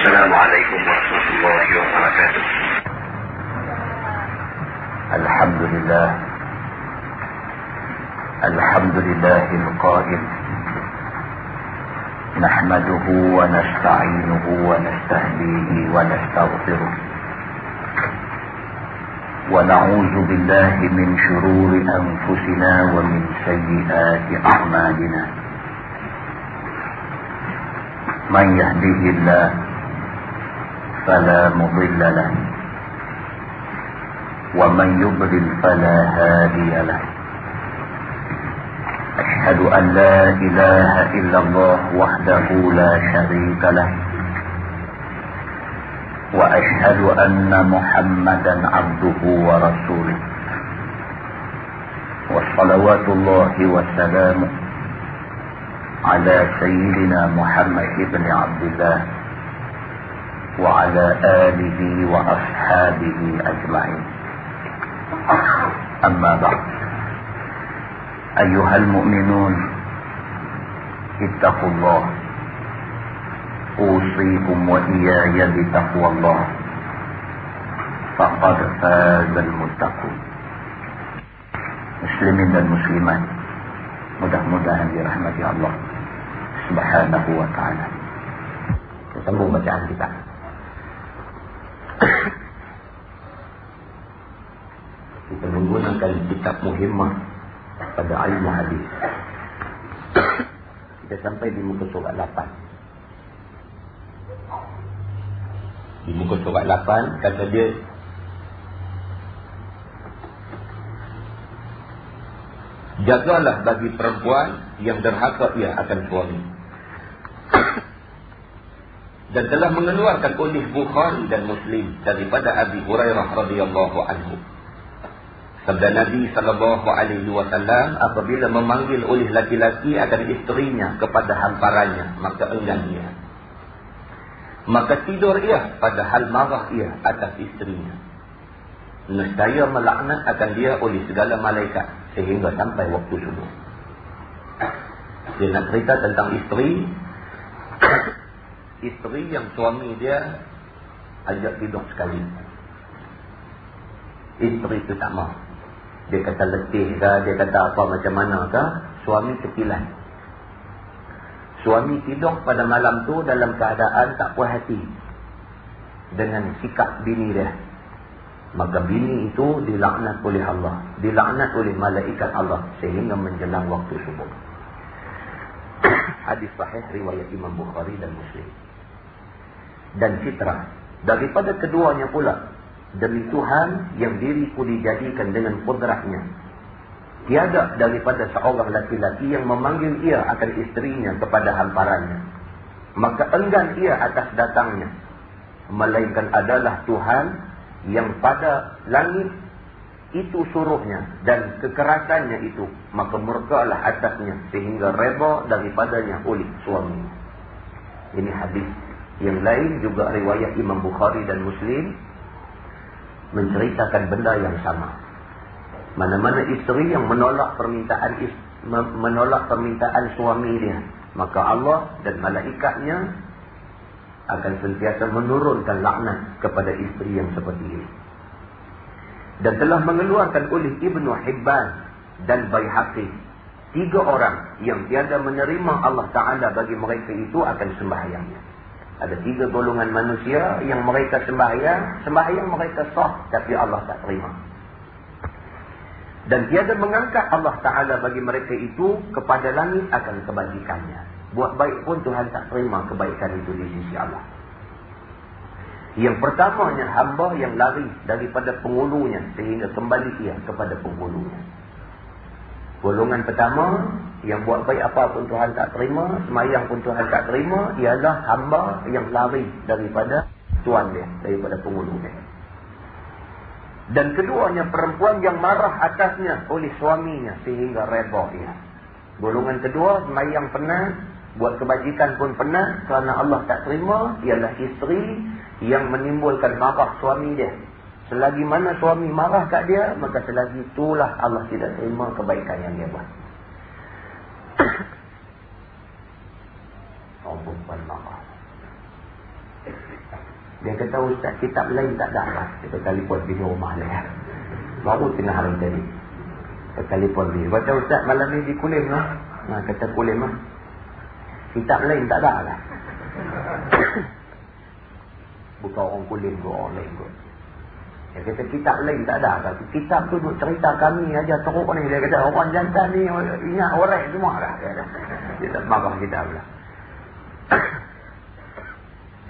السلام عليكم ورحمة الله وبركاته. الحمد لله. الحمد لله القائل. نحمده ونستعينه ونستهديه ونستغفره. ونعوذ بالله من شرور أنفسنا ومن سيئات أعمالنا. من يهده الله فلا مضل له. ومن يضلل فلا هادي له. أشهد أن لا إله إلا الله وحده لا شريك له. وأشهد أن محمدا عبده ورسوله. وصلوات الله وسلامه على سيدنا محمد بن عبد الله. وعلى آله وأصحابه أجمعين. أما بعد. أيها المؤمنون اتقوا الله. أوصيكم وإياي بتقوى الله. فقد فاز المتقون. مسلمين dan muslimat mudah-mudahan dirahmati Allah subhanahu wa ta'ala kita sambung bacaan kita. Kita menggunakan kitab muhimmah pada ilmu hadis kita sampai di muka surat 8 di muka surat 8 kata dia Jagalah bagi perempuan yang derhaka ia akan suami. Dan telah mengeluarkan oleh Bukhari dan Muslim daripada Abi Hurairah radhiyallahu anhu. Sabda Nabi wasallam apabila memanggil oleh laki-laki akan isterinya kepada hamparannya maka enggan ia. Maka tidur ia padahal marah ia atas isterinya. Nescaya melaknat akan dia oleh segala malaikat sehingga sampai waktu subuh. Dia nak cerita tentang isteri. isteri yang suami dia ajak tidur sekali. Isteri itu tak mahu. Dia kata letih ke, dia kata apa macam mana ke, suami kepilan. Suami tidur pada malam tu dalam keadaan tak puas hati. Dengan sikap bini dia. Maka bini itu dilaknat oleh Allah. Dilaknat oleh malaikat Allah. Sehingga menjelang waktu subuh. Hadis sahih riwayat Imam Bukhari dan Muslim. Dan citra. Daripada keduanya pula. Demi Tuhan yang diriku dijadikan dengan kudratnya. Tiada daripada seorang laki-laki yang memanggil ia akan isterinya kepada hamparannya. Maka enggan ia atas datangnya. Melainkan adalah Tuhan yang pada langit itu suruhnya dan kekerasannya itu maka murkalah atasnya sehingga reba daripadanya oleh suami ini hadis yang lain juga riwayat Imam Bukhari dan Muslim menceritakan benda yang sama mana-mana isteri yang menolak permintaan menolak permintaan suami dia maka Allah dan malaikatnya akan sentiasa menurunkan laknat kepada isteri yang seperti ini. Dan telah mengeluarkan oleh Ibnu Hibban dan Bayhaqi tiga orang yang tiada menerima Allah Ta'ala bagi mereka itu akan sembahyangnya. Ada tiga golongan manusia yang mereka sembahyang, sembahyang mereka sah tapi Allah tak terima. Dan tiada mengangkat Allah Ta'ala bagi mereka itu kepada langit akan kebajikannya. Buat baik pun Tuhan tak terima kebaikan itu di sisi Allah. Yang pertamanya hamba yang lari daripada penghulunya sehingga kembali ia kepada penghulunya. Golongan pertama yang buat baik apa pun Tuhan tak terima, semayang pun Tuhan tak terima, ialah hamba yang lari daripada tuan dia, daripada penghulunya. Dan keduanya perempuan yang marah atasnya oleh suaminya sehingga reba ia. Golongan kedua, semayang penat, Buat kebajikan pun pernah kerana Allah tak terima ialah isteri yang menimbulkan marah suami dia. Selagi mana suami marah kat dia, maka selagi itulah Allah tidak terima kebaikan yang dia buat. Dia kata ustaz kitab lain tak. Dia kata telefon di rumah dia. Baru tengah hari tadi. Dia telefon dia. Baca ustaz malam ni di kulim lah. Nah, kata kulim lah. Kitab lain tak ada lah. Bukan orang kulim ke orang lain kot. Dia kata kitab lain tak ada. Kata, kitab tu duk cerita kami aja teruk ni. Dia kata orang jantan ni ingat orang semua lah. Dia tak marah kitab lah.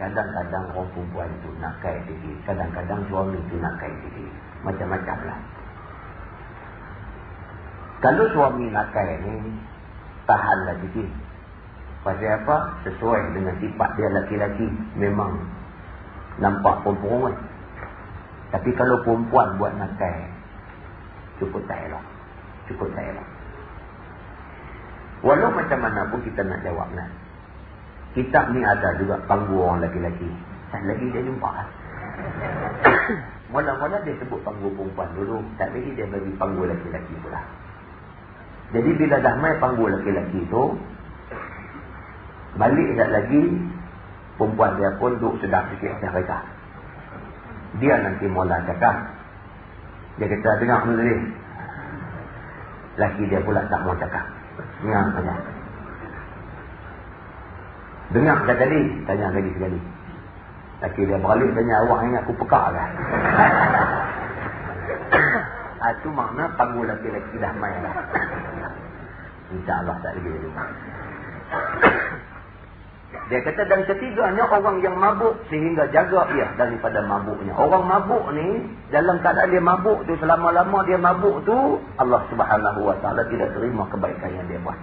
Kadang-kadang orang perempuan tu nak kait diri. Kadang-kadang suami tu nak kait diri. Macam-macam lah. Kalau suami nak kait ni, tahanlah diri. Pasal apa? Sesuai dengan sifat dia laki-laki. Memang nampak perempuan. Tapi kalau perempuan buat kait, cukup tak elok. Cukup tak elok. Walau macam mana pun kita nak jawab nak. Kitab ni ada juga panggung orang lelaki-lelaki. Tak lagi dia jumpa. Mula-mula dia sebut panggung perempuan dulu. Tak lagi dia bagi panggung lelaki-lelaki pula. Jadi bila dah main panggung lelaki-lelaki tu. Balik tak lagi. Perempuan dia pun duduk sedap sikit atas mereka. Dia nanti mula cakap. Dia kata dengar dulu ni. Laki dia pula tak mau cakap. Dengar saja. Dengar dah tadi, tanya lagi sekali. Laki dia balik tanya awak ingat aku pekak lah. Itu ah, makna panggul laki-laki dah main lah. InsyaAllah tak lagi. Dia kata dan ketiganya orang yang mabuk sehingga jaga ia daripada mabuknya. Orang mabuk ni dalam keadaan dia mabuk tu selama-lama dia mabuk tu Allah Subhanahu Wa Taala tidak terima kebaikan yang dia buat.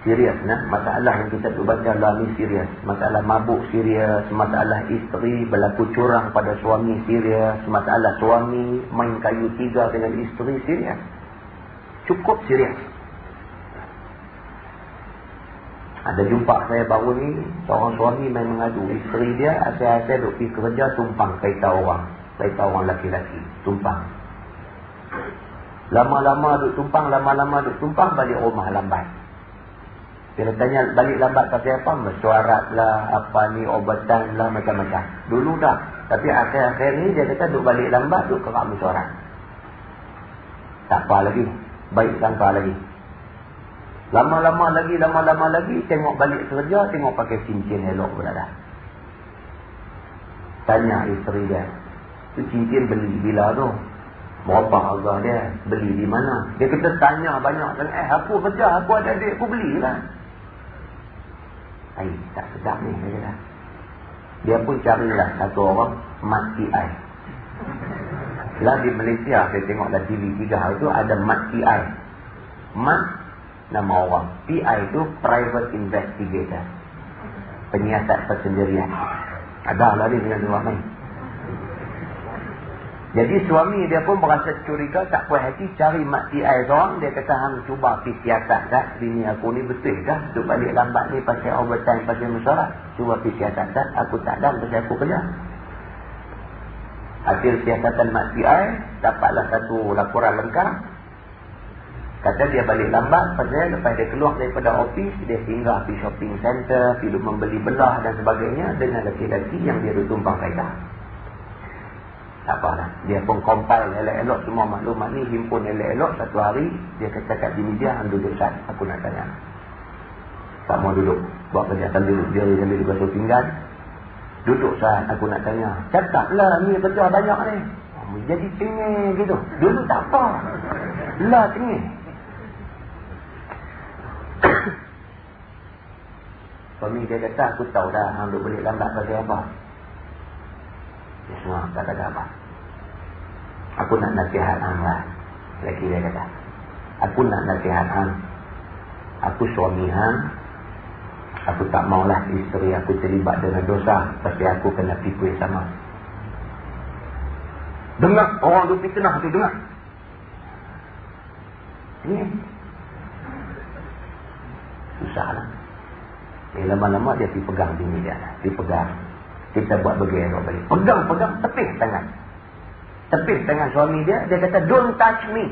Serius nah masalah yang kita tu baca lah ni serius. Masalah mabuk serius masalah isteri berlaku curang pada suami serius masalah suami main kayu tiga dengan isteri serius. Cukup serius ada jumpa saya baru ni seorang suami main mengadu isteri dia asal-asal duk pergi kerja tumpang kaitan orang kaitan orang laki-laki tumpang lama-lama duk tumpang lama-lama duk tumpang balik rumah lambat dia tanya balik lambat pasal apa? Mesyuarat lah, apa ni, obatan lah, macam-macam. Dulu dah. Tapi akhir-akhir ni dia kata duk balik lambat, duk kerak mesyuarat. Tak apa lagi. Baik sangka lagi. Lama-lama lagi, lama-lama lagi, tengok balik kerja, tengok pakai cincin elok pula dah. Tanya isteri dia. Tu cincin beli bila tu? Berapa harga dia? Beli di mana? Dia kata tanya banyak. Eh, aku kerja, aku ada adik, aku belilah. Air tak sedap ni dia kata. Dia pun carilah satu orang mati air. Lah di Malaysia saya tengok tengoklah TV 3 hari tu ada mati air. Mat nama orang. PI itu private investigator. Penyiasat persendirian. Ada lah dia dengan dua main. Jadi suami dia pun berasa curiga, tak puas hati, cari mati air seorang. Dia kata, hang cuba pergi siasat tak? Bini aku ni betul kah? Duk balik lambat ni pasal overtime, pasal masyarakat. Cuba pergi siasat tak? Aku tak ada, pasal aku kerja. Hasil siasatan mati air, dapatlah satu laporan lengkap. Kata dia balik lambat, pasal lepas dia keluar daripada ofis, dia singgah pergi shopping center, pergi membeli belah dan sebagainya dengan lelaki-lelaki yang dia tumpang kaitan. Tak apalah. Dia pun compile elok-elok semua maklumat ni. Himpun elok-elok satu hari. Dia kata kat di media. Han duduk saat. Aku nak tanya. Tak mau duduk. Buat kerja akan duduk. Dia sambil duduk basuh pinggan. Duduk saat. Aku nak tanya. Cakaplah ni kerja banyak ni. Jadi cengih gitu. Dulu tak apa. Lah cengih. Suami dia kata aku tahu dah. Han duduk balik lambat pasal apa. Semua tak ada apa. Aku nak nasihat hang lah. Lagi dia kata. Aku nak nasihat hang. Aku suami hang. Aku tak maulah isteri aku terlibat dengan dosa. Pasti aku kena pikir sama. Dengar orang tu fitnah tu dengar. Ini. Susahlah. Eh, lama-lama dia pergi pegang bini dia. Dia pegang. Kita buat begini balik. Pegang-pegang tepih tangan. Tepih tangan suami dia. Dia kata, don't touch me.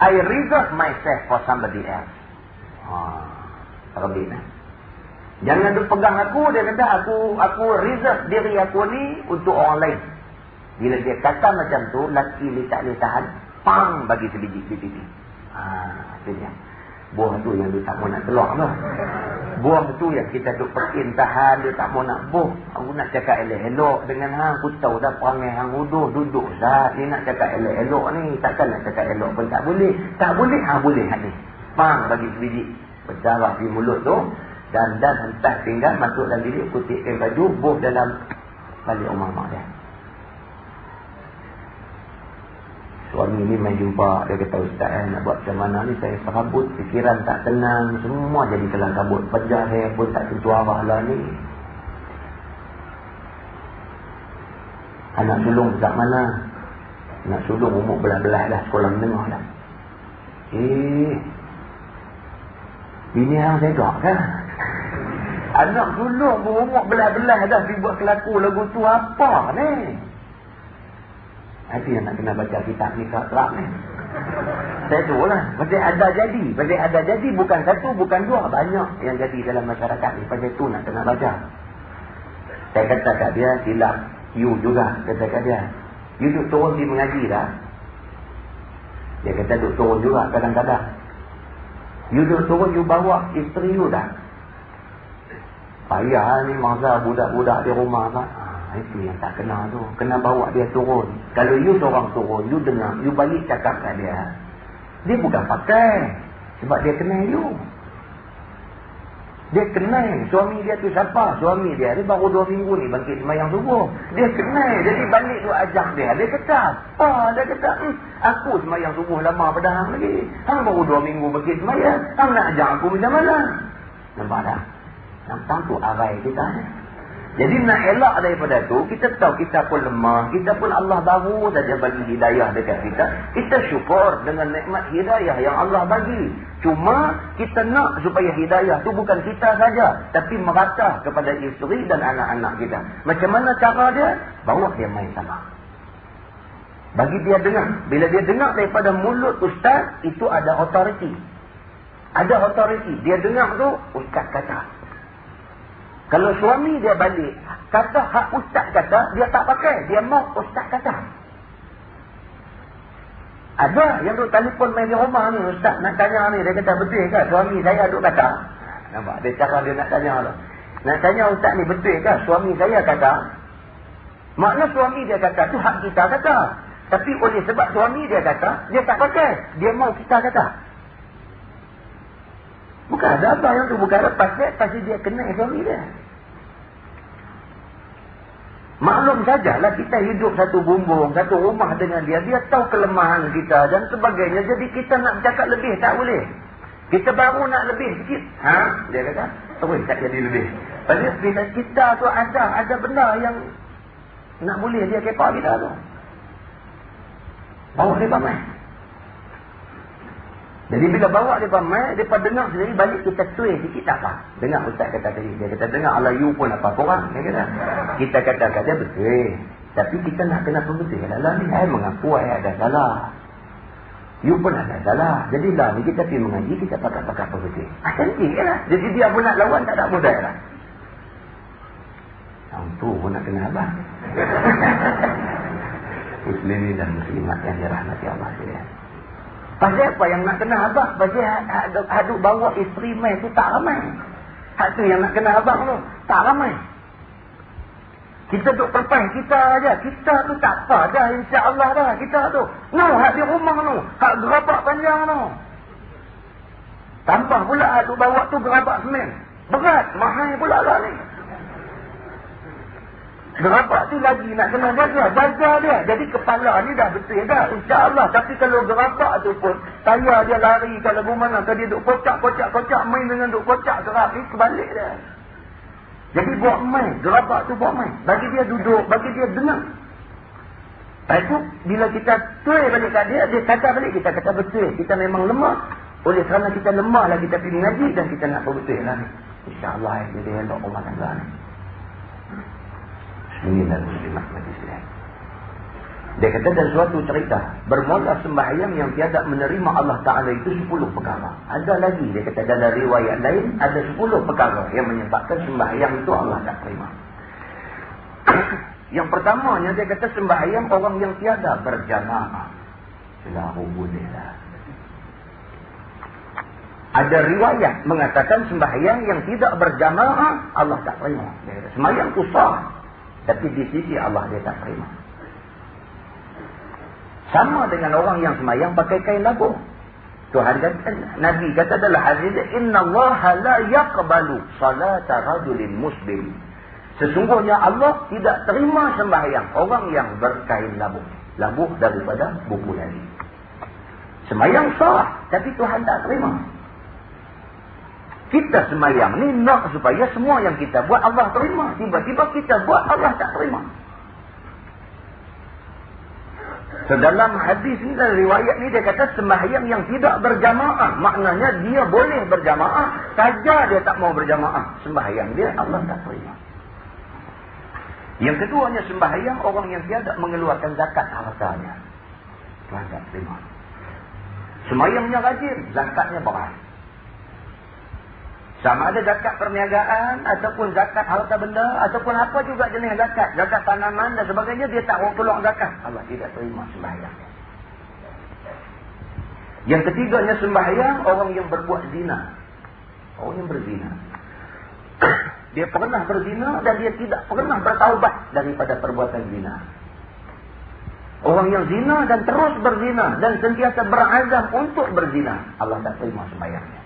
I reserve myself for somebody else. Ah, terbit eh? Jangan duk pegang aku, dia kata aku aku reserve diri aku ni untuk orang lain. Bila dia kata macam tu, laki ni tak boleh tahan, pang bagi sebiji di pipi. Ha, itu dia. Buah tu yang dia tak mau nak keluar lah. Buah tu yang kita duk pekin tahan, dia tak mau nak buh. Aku nak cakap elok-elok dengan hang, aku tahu dah perangai hang uduh, duduk sah. Ni nak cakap elok-elok ni, takkan nak cakap elok pun tak boleh. Tak boleh, hang boleh hang ni. Pang bagi sebiji. Berdarah di mulut tu. Dan dan hentas tinggal masuk dalam bilik, kutipkan baju, buh dalam balik rumah mak dia. Suami ni main jumpa, dia kata ustaz eh, nak buat macam mana ni saya serabut, fikiran tak tenang, semua jadi kelang kabut. Pejah saya pun tak tentu arah lah ni. Anak sulung tak mana? Anak sulung umur belah-belah dah, sekolah menengah dah. Eh, bini yang tegak kan? Anak sulung berumur belah-belah dah, dia buat kelaku lagu tu apa ni? Yang nak kena baca kitab ni kerap ni. Saya tu lah. Pasal ada jadi. Pasal ada jadi bukan satu, bukan dua. Banyak yang jadi dalam masyarakat ni. Pasal tu nak kena baca. Saya kata kat dia, silap. You juga. Kata kat dia. You duduk turun di mengaji dah. Dia kata duduk turun juga kadang-kadang. You duduk turun, you bawa isteri you dah. Payah ni masa budak-budak di rumah tak. Itu yang tak kena tu. Kena bawa dia turun. Kalau you seorang turun, you dengar, you balik cakap kat dia. Dia bukan pakai. Sebab dia kenal you. Dia kenal. Suami dia tu siapa? Suami dia. Dia baru dua minggu ni bangkit semayang subuh. Dia kenal. Jadi balik tu ajak dia. Dia kata, apa? Dia kata, hmm, aku semayang subuh lama pada hang lagi. Hang baru dua minggu bangkit semayang. Hang nak ajak aku macam mana? Nampak tak? Nampak tu arai kita ni. Jadi nak elak daripada tu, kita tahu kita pun lemah. Kita pun Allah baru saja bagi hidayah dekat kita. Kita syukur dengan nikmat hidayah yang Allah bagi. Cuma kita nak supaya hidayah tu bukan kita saja. Tapi merata kepada isteri dan anak-anak kita. Macam mana cara dia? Bawa dia main sama. Bagi dia dengar. Bila dia dengar daripada mulut ustaz, itu ada otoriti. Ada otoriti. Dia dengar tu, ustaz kata. Kalau suami dia balik, kata hak ustaz kata, dia tak pakai. Dia mau ustaz kata. Ada yang tu telefon main di rumah ni, ustaz nak tanya ni. Dia kata, betul ke suami saya duk kata? Nampak, dia cara dia nak tanya lah. Nak tanya ustaz ni, betul ke suami saya kata? Makna suami dia kata, tu hak kita kata. Tapi oleh sebab suami dia kata, dia tak pakai. Dia mau kita kata. Bukan ada apa yang ada pasal, pasal dia kena suami dia. Maklum sajalah kita hidup satu bumbung, satu rumah dengan dia. Dia tahu kelemahan kita dan sebagainya. Jadi kita nak bercakap lebih, tak boleh. Kita baru nak lebih sikit. Ha? Dia kata, apa tak jadi lebih. Pasal bila kita tu ada, ada benda yang nak boleh dia kepa kita tu. Bawa dia pamer. Jadi bila bawa dia pamer, dia dengar sendiri balik kita tuai sikit tak apa. Dengar ustaz kata tadi. Dia kata dengar Allah you pun apa korang. Dia kata. Kita kata kata betul. Tapi kita nak kena pembetul. Lah ni saya mengaku saya ada salah. You pun ada salah. Jadi lah ni kita pergi mengaji, kita pakai-pakai pembetul. Ah cantik lah. Jadi dia pun nak lawan tak tak mudah lah. Yang tu pun nak kena abang. Muslimin dan muslimat yang dirahmati Allah sekalian. Pasal apa yang nak kena abang? Pasal haduk, haduk bawa isteri main tu tak ramai. Hak tu yang nak kena abang tu. Tak ramai. Kita duduk perpah kita aja. Kita tu tak apa dah insya-Allah dah kita tu. No, hak di rumah tu. Hak gerabak panjang tu. Tambah pula haduk bawa tu gerabak semen. Berat, mahal pula lah ni. Gerabak tu lagi nak kena jaga. Jaga dia. Jadi kepala ni dah betul dah. InsyaAllah. Tapi kalau gerabak tu pun. Saya dia lari ke lagu mana. Tadi duk kocak, kocak, kocak. Main dengan duk kocak gerak ni. Kebalik dia. Jadi buat main. Gerabak tu buat main. Bagi dia duduk. Bagi dia dengar. Lepas tu. Bila kita tuai balik kat dia. Dia kata balik. Kita kata betul. Kita memang lemah. Oleh kerana kita lemah lagi. Kita pergi ngaji. Dan kita nak berbetul lah ni. InsyaAllah. Jadi elok rumah tangga ni dan muslimat majlis lain. Dia kata dalam suatu cerita, bermula sembahyang yang tiada menerima Allah Ta'ala itu sepuluh perkara. Ada lagi, dia kata dalam riwayat lain, ada sepuluh perkara yang menyebabkan sembahyang itu Allah tak terima. yang pertamanya, dia kata sembahyang orang yang tiada berjamaah. Selahu bolehlah. Ada riwayat mengatakan sembahyang yang tidak berjamaah, Allah tak terima. Sembahyang itu sah. Tapi di sisi Allah dia tak terima. Sama dengan orang yang semayang pakai kain labuh. Tuhan kata, Nabi kata adalah hadis Inna Allah la yaqbalu salata rajulin muslim. Sesungguhnya Allah tidak terima sembahyang orang yang berkain labuh. Labuh daripada buku lagi. Semayang sah, tapi Tuhan tak terima. Kita semayang ni nak supaya semua yang kita buat Allah terima. Tiba-tiba kita buat Allah tak terima. So, dalam hadis ni, dalam riwayat ni dia kata sembahyang yang tidak berjamaah. Maknanya dia boleh berjamaah. Saja dia tak mau berjamaah. Sembahyang dia Allah tak terima. Yang keduanya sembahyang orang yang tiada mengeluarkan zakat hartanya. Tuhan tak terima. Sembahyangnya rajin, zakatnya berat. Sama ada zakat perniagaan ataupun zakat harta benda ataupun apa juga jenis zakat. Zakat tanaman dan sebagainya dia tak mau keluar zakat. Allah tidak terima sembahyang. Yang ketiganya sembahyang orang yang berbuat zina. Orang yang berzina. dia pernah berzina dan dia tidak pernah bertaubat daripada perbuatan zina. Orang yang zina dan terus berzina dan sentiasa berazam untuk berzina. Allah tak terima sembahyangnya.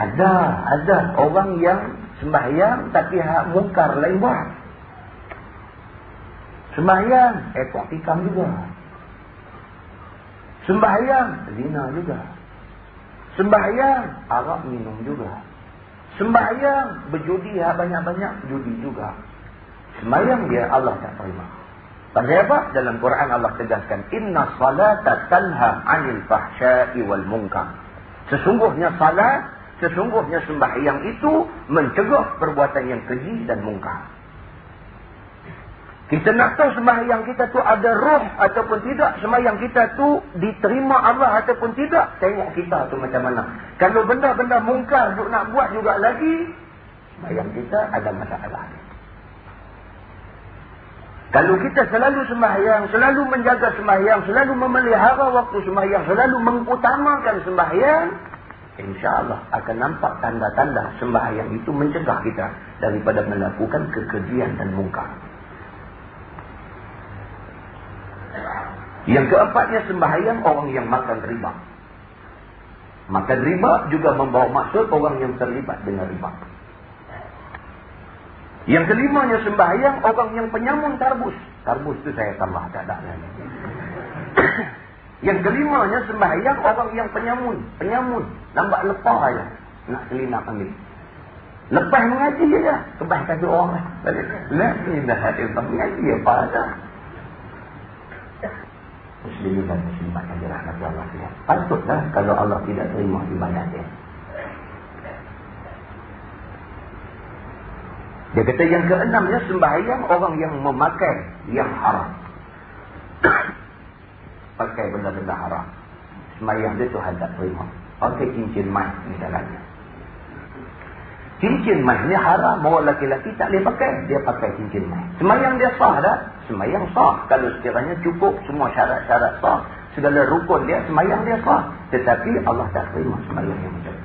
Ada, ada orang yang sembahyang tapi hak mungkar lain buat. Sembahyang, ekor tikam juga. Sembahyang, zina juga. Sembahyang, arak minum juga. Sembahyang, berjudi hak banyak-banyak, judi juga. Sembahyang dia Allah tak terima. Pasal apa? Dalam Quran Allah tegaskan, Inna salata tanha anil fahsyai wal munkar. Sesungguhnya salat Sesungguhnya sembahyang itu mencegah perbuatan yang keji dan mungkar. Kita nak tahu sembahyang kita tu ada roh ataupun tidak. Sembahyang kita tu diterima Allah ataupun tidak. Tengok kita tu macam mana. Kalau benda-benda mungkar duk nak buat juga lagi. Sembahyang kita ada masalah. Kalau kita selalu sembahyang, selalu menjaga sembahyang, selalu memelihara waktu sembahyang, selalu mengutamakan sembahyang insyaAllah akan nampak tanda-tanda sembahyang itu mencegah kita daripada melakukan kekejian dan mungkar. Yang keempatnya sembahyang orang yang makan riba. Makan riba juga membawa maksud orang yang terlibat dengan riba. Yang kelimanya sembahyang orang yang penyamun tarbus. Tarbus itu saya tambah tak ada. Yang kelimanya sembahyang orang yang penyamun. Penyamun. Nampak lepas aja. Nak selinap ambil. Lepas mengaji aja. Kebah kata orang. La ilaha illallah. Mengaji apa ada. Muslimin dan muslimat yang dirahmati Allah ya. Patutlah kalau Allah tidak terima ibadat dia. Dia kata yang keenamnya sembahyang orang yang memakai yang haram pakai benda-benda haram. Semayang dia Tuhan tak terima. Pakai cincin mas misalnya. Cincin mas ni haram. Orang laki-laki tak boleh pakai. Dia pakai cincin mas. Semayang dia sah tak? Semayang sah. Kalau sekiranya cukup semua syarat-syarat sah. Segala rukun dia, semayang dia sah. Tetapi Allah tak terima semayang yang macam.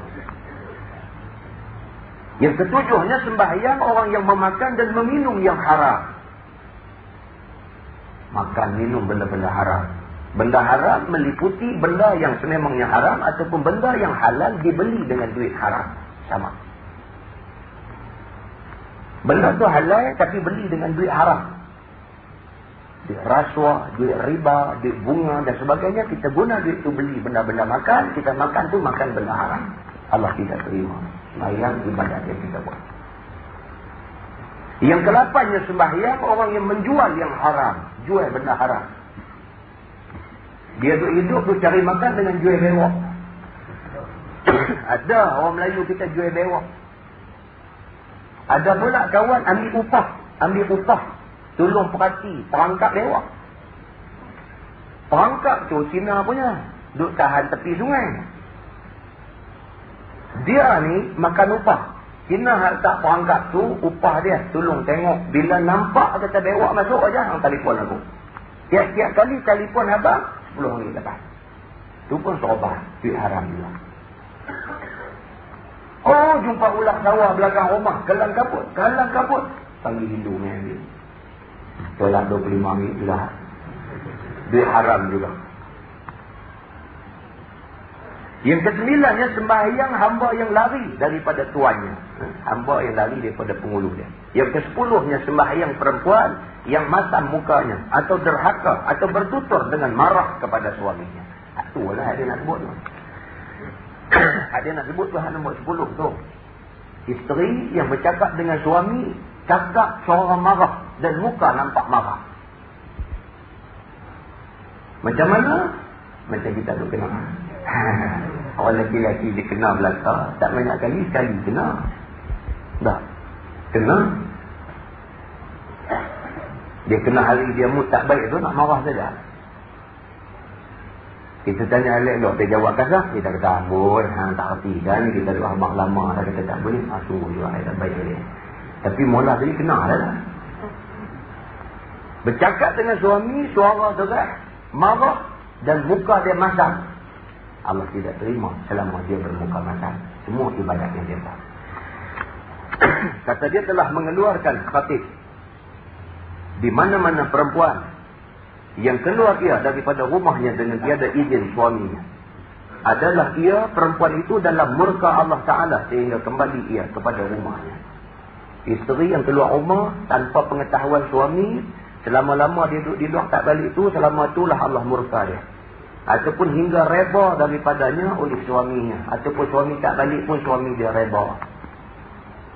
Yang ketujuhnya sembahyang orang yang memakan dan meminum yang haram. Makan, minum benda-benda haram. Benda haram meliputi benda yang sememangnya haram ataupun benda yang halal dibeli dengan duit haram. Sama. Benda tu halal tapi beli dengan duit haram. Duit rasuah, duit riba, duit bunga dan sebagainya. Kita guna duit tu beli benda-benda makan. Kita makan tu makan benda haram. Allah tidak terima. Semayang ibadat yang kita buat. Yang kelapannya sembahyang orang yang menjual yang haram. Jual benda haram. Dia duduk hidup tu cari makan dengan jual bewak. Ada orang Melayu kita jual bewak. Ada pula kawan ambil upah. Ambil upah. Tolong perhati perangkap dewa. Perangkap tu Cina punya. Duk tahan tepi sungai. Dia ni makan upah. Cina harta perangkap tu upah dia. Tolong tengok. Bila nampak kata dewa masuk aja hang telefon aku. Tiap-tiap kali telefon abang 10 hari lepas. Tu pun sobat. Duit haram juga. Oh jumpa ulang sawah belakang rumah. Galang kaput. Galang kaput. Panggil Hindu ni ambil. Tolak 25 ringgit sudah. Duit haram juga. Yang kesembilannya sembahyang hamba yang lari daripada tuannya. Ha? Hamba yang lari daripada pengulu dia. Yang kesepuluhnya sembahyang perempuan yang masam mukanya. Atau derhaka. Atau bertutur dengan marah kepada suaminya. Itulah dia nak sebut tu. dia nak sebut tu nombor sepuluh tu. Isteri yang bercakap dengan suami. Cakap suara marah. Dan muka nampak marah. Macam mana? Macam kita tu kena. Orang lelaki-lelaki dia kena belakang. Tak banyak kali, sekali kena. Tak. Kena. Dia kena hari dia mood tak baik tu nak marah saja. Kita tanya elok dia jawab kasar. Kita kata ambul. Ha, tak hati kan. Kita duduk abang lama. Dah kata tak boleh. Asuh ah, juga. Tak baik dia. Tapi mula tadi kena lah. Bercakap dengan suami. Suara deras. Marah. Dan muka dia masam. Allah tidak terima selama dia bermuka mata. Semua ibadat yang dia buat. Kata dia telah mengeluarkan khatib. Di mana-mana perempuan yang keluar ia daripada rumahnya dengan tiada izin suaminya. Adalah ia perempuan itu dalam murka Allah Ta'ala sehingga kembali ia kepada rumahnya. Isteri yang keluar rumah tanpa pengetahuan suami. Selama-lama dia duduk di luar tak balik itu. Selama itulah Allah murka dia ataupun hingga reba daripadanya oleh suaminya ataupun suami tak balik pun suami dia reba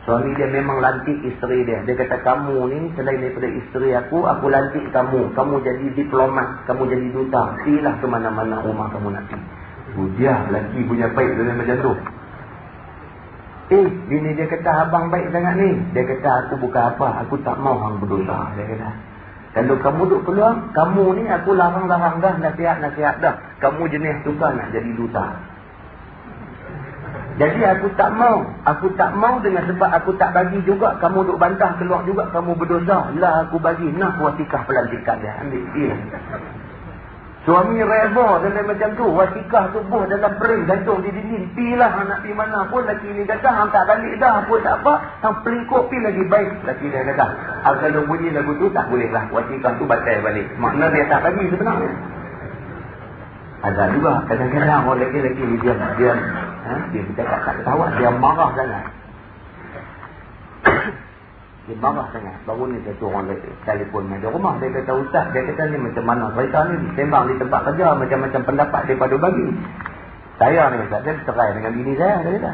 suami dia memang lantik isteri dia. Dia kata kamu ni selain daripada isteri aku aku lantik kamu. Kamu jadi diplomat kamu jadi duta. Silah ke mana-mana rumah kamu nanti. Oh, dia lelaki punya baik dengan macam tu. Eh bini dia kata abang baik sangat ni. Dia kata aku bukan apa aku tak mau hang berdosa dia kata kalau kamu duduk keluar, kamu ni aku larang-larang dah, nasihat-nasihat dah. Kamu jenis suka nak jadi duta. Jadi aku tak mau. Aku tak mau dengan sebab aku tak bagi juga. Kamu duduk bantah keluar juga, kamu berdosa. Lah aku bagi. Nah wasikah pelantikan dia. Ambil dia. Suami reba dalam macam tu. Wasikah tubuh dalam pering. Gantung di dinding. Pilah anak pergi mana pun. Laki ni kata, hang tak balik dah. Pun tak apa. Hang pelingkuk pi lagi baik. Laki dia kata. Ah, kalau bunyi lagu tu tak boleh lah. Wasikah tu batal balik. Makna dia tak bagi sebenarnya. Ada juga. Kadang-kadang orang lelaki-lelaki dia. Dia, ha? dia kita tak ketawa. Dia marah sangat. Dia marah sangat. Baru ni satu orang telefon meja rumah. Dia kata, Ustaz, dia kata ni macam mana cerita ni. Sembang di tempat kerja. Macam-macam pendapat daripada bagi. Saya ni Ustaz, saya bercerai dengan bini saya. Dia kata.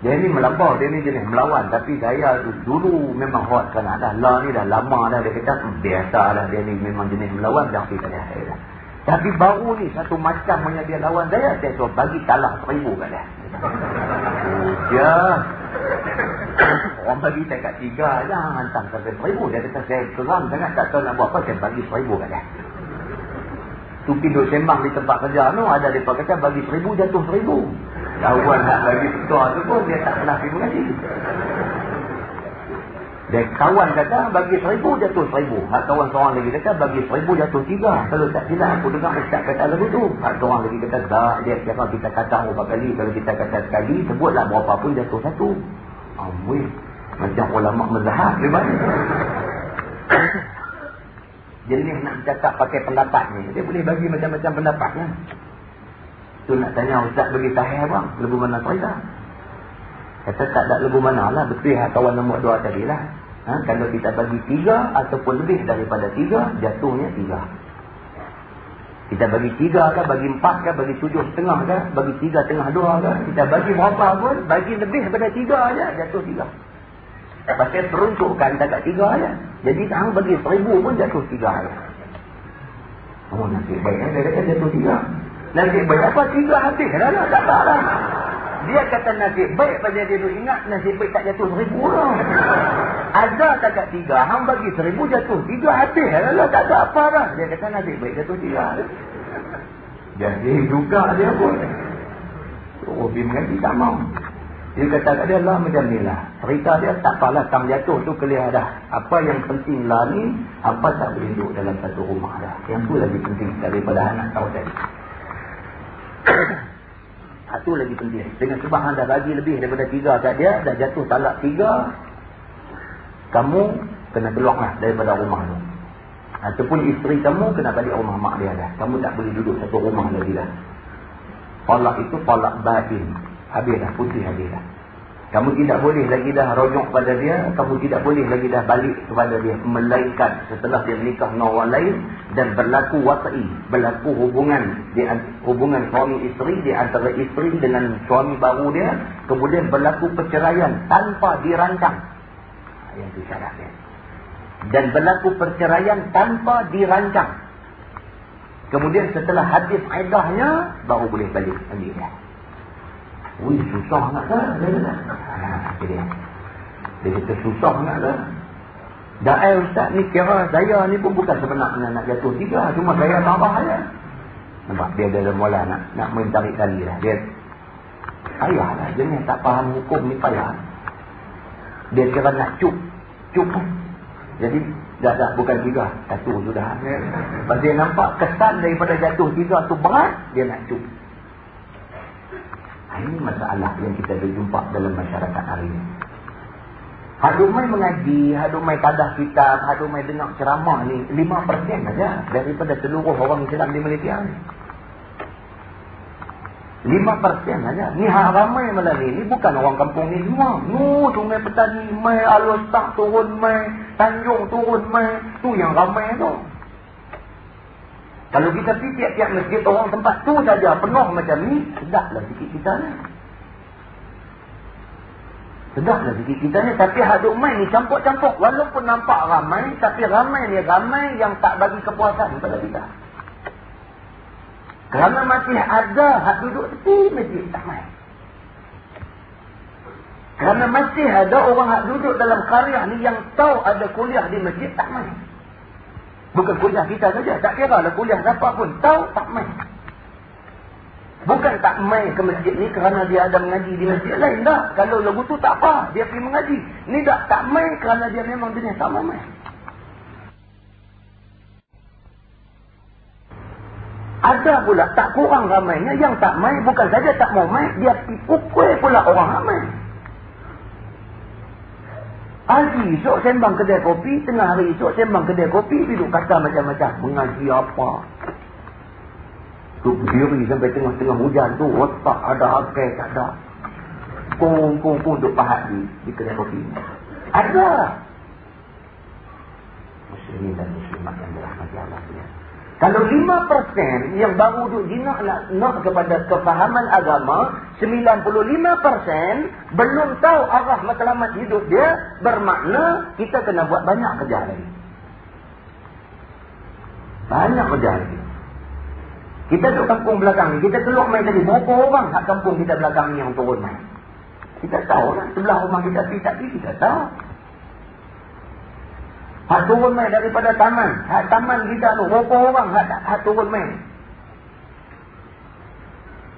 Dia ni melapor. Dia ni jenis melawan. Tapi saya dulu memang hot sangat dah. Lah ni dah lama dah. Dia kata, hmm, biasa dah. Dia ni memang jenis melawan. Dah kita dia. Dia Tapi baru ni satu macam punya dia lawan saya. Saya suruh bagi talak seribu kat dia. Dia. Orang bagi saya kat tiga je, hantar sampai seribu. Dia kata saya keram sangat, tak tahu nak buat apa, saya bagi seribu kat dia. Tupi duduk sembang di tempat kerja tu, ada mereka kata bagi seribu, jatuh seribu. Kawan nak bagi ketua tu pun, dia tak pernah terima kasih. Dan kawan kata bagi seribu jatuh seribu. Hak kawan seorang lagi kata bagi seribu jatuh tiga. Kalau tak silap aku dengar ustaz kata lagu tu. Hak seorang lagi kata tak. Dia kata kita kata berapa kali. Kalau kita kata sekali sebutlah berapa pun jatuh satu. Amboi. Macam ulama mazhab balik. Jenis nak cakap pakai pendapat ni. Dia boleh bagi macam-macam pendapat kan. Tu nak tanya ustaz bagi sahih bang. Lebu mana cerita. Kata tak ada lebu mana lah. Betul ya kawan nombor dua tadi lah. Ha? Kalau kita bagi tiga ataupun lebih daripada tiga. Jatuhnya tiga. Kita bagi tiga ke, bagi empat ke, bagi tujuh setengah ke, bagi tiga tengah dua ke. Kita bagi berapa pun, bagi lebih daripada tiga aja jatuh tiga. Pasal peruntukkan tak kat tiga aja. Jadi kamu bagi seribu pun jatuh tiga aja. Oh nasib baik eh? dia kata jatuh tiga. Nasib baik apa? Tiga habis dah lah, tak apa lah. Dia kata nasib baik pada dia duk ingat nasib baik tak jatuh seribu lah. Ada tak kat tiga. Hang bagi seribu jatuh tiga habis. Alah tak ada apa dah. Dia kata nasib baik jatuh tiga. Jadi juga dia pun. Oh, pergi mengaji tak mau. Dia kata kat dia lah macam ni lah. Cerita dia tak apalah tang jatuh tu clear dah. Apa yang penting lah ni. Apa tak boleh duduk dalam satu rumah dah. Yang tu lagi penting daripada anak tahu tadi. Satu lagi penting. Dengan sebab anda bagi lebih daripada tiga kat dia, dah jatuh talak tiga, kamu kena keluarlah daripada rumah tu. Ataupun isteri kamu kena balik rumah mak dia dah. Kamu tak boleh duduk satu rumah lagi dah. Palak itu palak batin. Habis dah, putih habis dah. Kamu tidak boleh lagi dah rojok pada dia. Kamu tidak boleh lagi dah balik kepada dia. Melainkan setelah dia menikah dengan orang lain. Dan berlaku wata'i. Berlaku hubungan. Di, hubungan suami isteri. Di antara isteri dengan suami baru dia. Kemudian berlaku perceraian. Tanpa dirancang. Ha, yang itu syaratnya. Dan berlaku perceraian tanpa dirancang. Kemudian setelah hadis aidahnya. Baru boleh balik. Ambil dia. Ui, susah nak? Dia kata. Ha, dia. kata susah nak? Dah eh ustaz ni kira saya ni pun bukan sebenarnya nak jatuh tiga. Cuma saya tambah saja. Nampak dia dah mula nak nak main tarik kali lah. Dia payah lah. Dia ni tak faham hukum ni payah. Dia kira nak cuk. Cuk Jadi dah dah bukan tiga. Satu sudah. Lepas dia nampak kesan daripada jatuh tiga tu berat. Dia nak cuk. Ini masalah yang kita berjumpa dalam masyarakat hari ini. Hadumai mengaji, hadumai kadah kitab, hadumai dengar ceramah ni 5% saja daripada seluruh orang Islam di Malaysia ni. 5% saja. Ni hak ramai malam ni. Ni bukan orang kampung ni semua. Nu, sungai petani, mai alus tak turun mai, tanjung turun mai. Tu yang ramai tu. Kalau kita pergi tiap-tiap masjid orang tempat tu saja penuh macam ni, sedaplah sikit kita ni. Sedaplah sikit kita ni. Tapi haduk main ni campur-campur. Walaupun nampak ramai, tapi ramai ni ramai yang tak bagi kepuasan kepada kita. Kerana masih ada hak duduk tepi masjid tak main. Kerana masih ada orang hak duduk dalam karya ni yang tahu ada kuliah di masjid tak main. Bukan kuliah kita saja. Tak kira lah kuliah siapa pun. Tahu tak main. Bukan tak main ke masjid ni kerana dia ada mengaji di masjid lain. Tak. Kalau lagu tu tak apa. Dia pergi mengaji. Ni tak, tak main kerana dia memang jenis tak main. Ada pula tak kurang ramainya yang tak main. Bukan saja tak mau main. Dia pukul pula orang ramai. Pagi esok sembang kedai kopi, tengah hari esok sembang kedai kopi, duduk kata macam-macam. Mengaji apa? Tu berdiri sampai tengah-tengah hujan tu, otak ada akai tak ada. Kung, kung, kung, duduk pahat di, di kedai kopi. Ada. Muslimin dan muslimat yang berahmati Allah. Ya. Kalau 5% yang baru duduk jinak nak, nak kepada kefahaman agama, 95% belum tahu arah matlamat hidup dia, bermakna kita kena buat banyak kerja lagi. Banyak kerja lagi. Kita duduk kampung belakang ni, kita keluar main tadi, berapa orang kat kampung kita belakang ni yang turun main? Kita tahu lah, sebelah rumah kita pergi tak pergi, kita tahu. Hak turun main daripada taman. Hak taman kita tu. Berapa orang hak, hak turun main.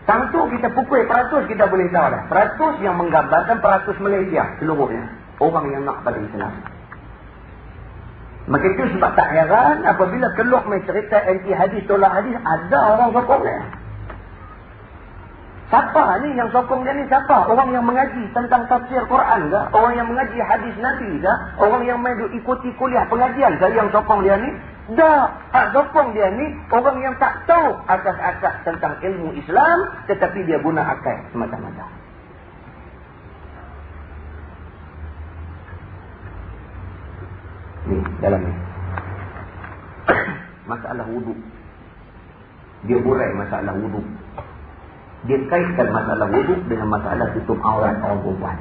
Tentu kita pukul peratus kita boleh tahu dah. Peratus yang menggambarkan peratus Malaysia seluruhnya. Orang yang nak pada Islam. Maka itu sebab tak heran apabila keluar main cerita anti hadis tolak hadis. Ada orang sokong dia. Siapa ni yang sokong dia ni siapa? Orang yang mengaji tentang tafsir Quran ke? Orang yang mengaji hadis Nabi ke? Orang yang main ikuti kuliah pengajian ke yang sokong dia ni? Dah, tak sokong dia ni orang yang tak tahu asas-asas tentang ilmu Islam tetapi dia guna akal semata-mata. Ni, dalam ni. masalah wuduk. Dia burai masalah wuduk dia kaitkan masalah wuduk dengan masalah tutup aurat orang perempuan.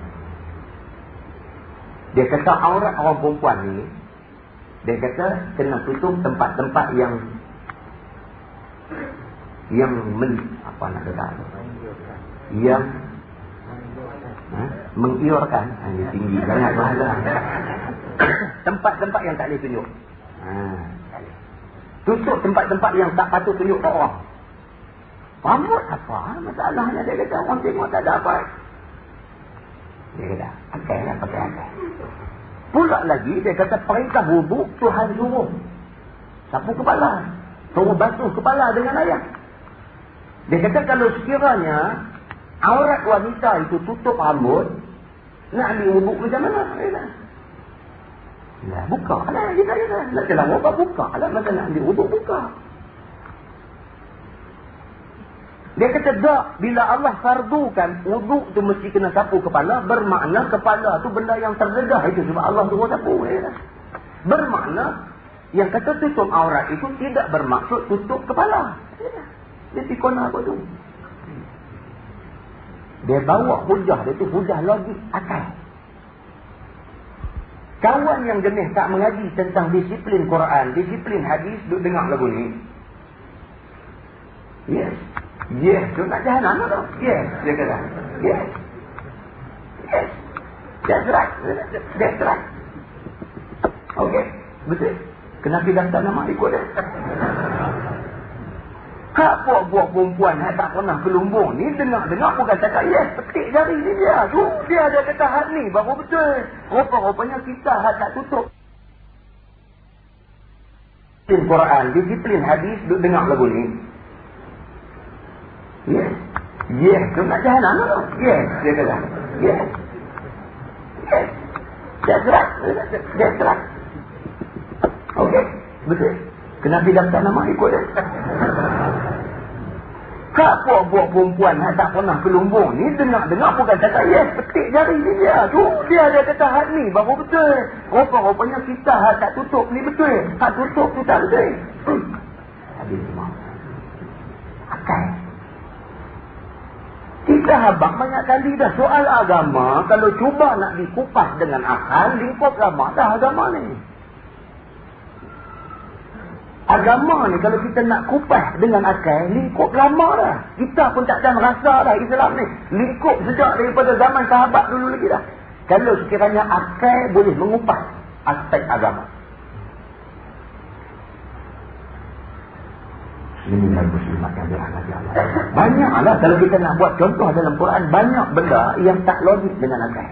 Dia kata aurat orang perempuan ni, dia kata kena tutup tempat-tempat yang yang men, apa nak kata? Yang mengiurkan. Ini tinggi sangat. Bahasa tempat-tempat yang tak boleh tunjuk. Ha, tutup tempat-tempat yang tak patut tunjuk ke orang rambut apa masalahnya dia kata orang tengok tak ada apa dia kata pakai lah pakai pakai pula lagi dia kata perintah wuduk Tuhan suruh sapu kepala suruh basuh kepala dengan ayat dia kata kalau sekiranya aurat wanita itu tutup rambut, nak ambil wuduk macam mana? Ya, buka lah kita kata. Nak jalan wuduk, buka lah. Masa nak ambil buka. Dia kata tak, bila Allah fardukan wuduk tu mesti kena sapu kepala, bermakna kepala tu benda yang terdedah itu sebab Allah suruh sapu. Ya. Bermakna yang kata tutup aurat itu tidak bermaksud tutup kepala. Dia tikona apa tu? Dia bawa hujah dia tu hujah logik akal. Kawan yang jenis tak mengaji tentang disiplin Quran, disiplin hadis, duduk dengar lagu ni. Yes. Yes. Tu nak jahanam tu. Yes. Dia kata. Yes. Yes. That's right. That's right. Okay. Betul. Kenapa daftar nama ikut dia? Hak buat-buat perempuan yang tak pernah kelumbung ni dengar-dengar bukan cakap yes petik jari ni dia. Tu dia ada kata hak ni baru betul. Rupa-rupanya kita hak tak tutup. Disiplin Quran, disiplin hadis duk dengar lagu ni. Yes. Yes. Tu nak jahanam tu. Yes. Dia. Yes. Yes. That's right. That's right. Okay. Betul. Kenapa daftar nama ikut dia? Kak buat-buat perempuan yang tak pernah kelumbung ni dengar-dengar bukan cakap yes petik jari ni dia. Tu dia ada kata hak ni baru betul. Rupa-rupanya kita hak tak tutup ni betul. Hak tutup tu tak betul. Habis semua. Akal. Kita habang banyak kali dah soal agama. Kalau cuba nak dikupas dengan akal, lingkup lama dah agama ni. Agama ni kalau kita nak kupas dengan akal, lingkup lama dah. Kita pun tak ada merasa dah Islam ni. Lingkup sejak daripada zaman sahabat dulu lagi dah. Kalau sekiranya akal boleh mengupas aspek agama. Ini muslimat yang dirahmati Allah. Banyaklah kalau kita nak buat contoh dalam Quran, banyak benda yang tak logik dengan akal.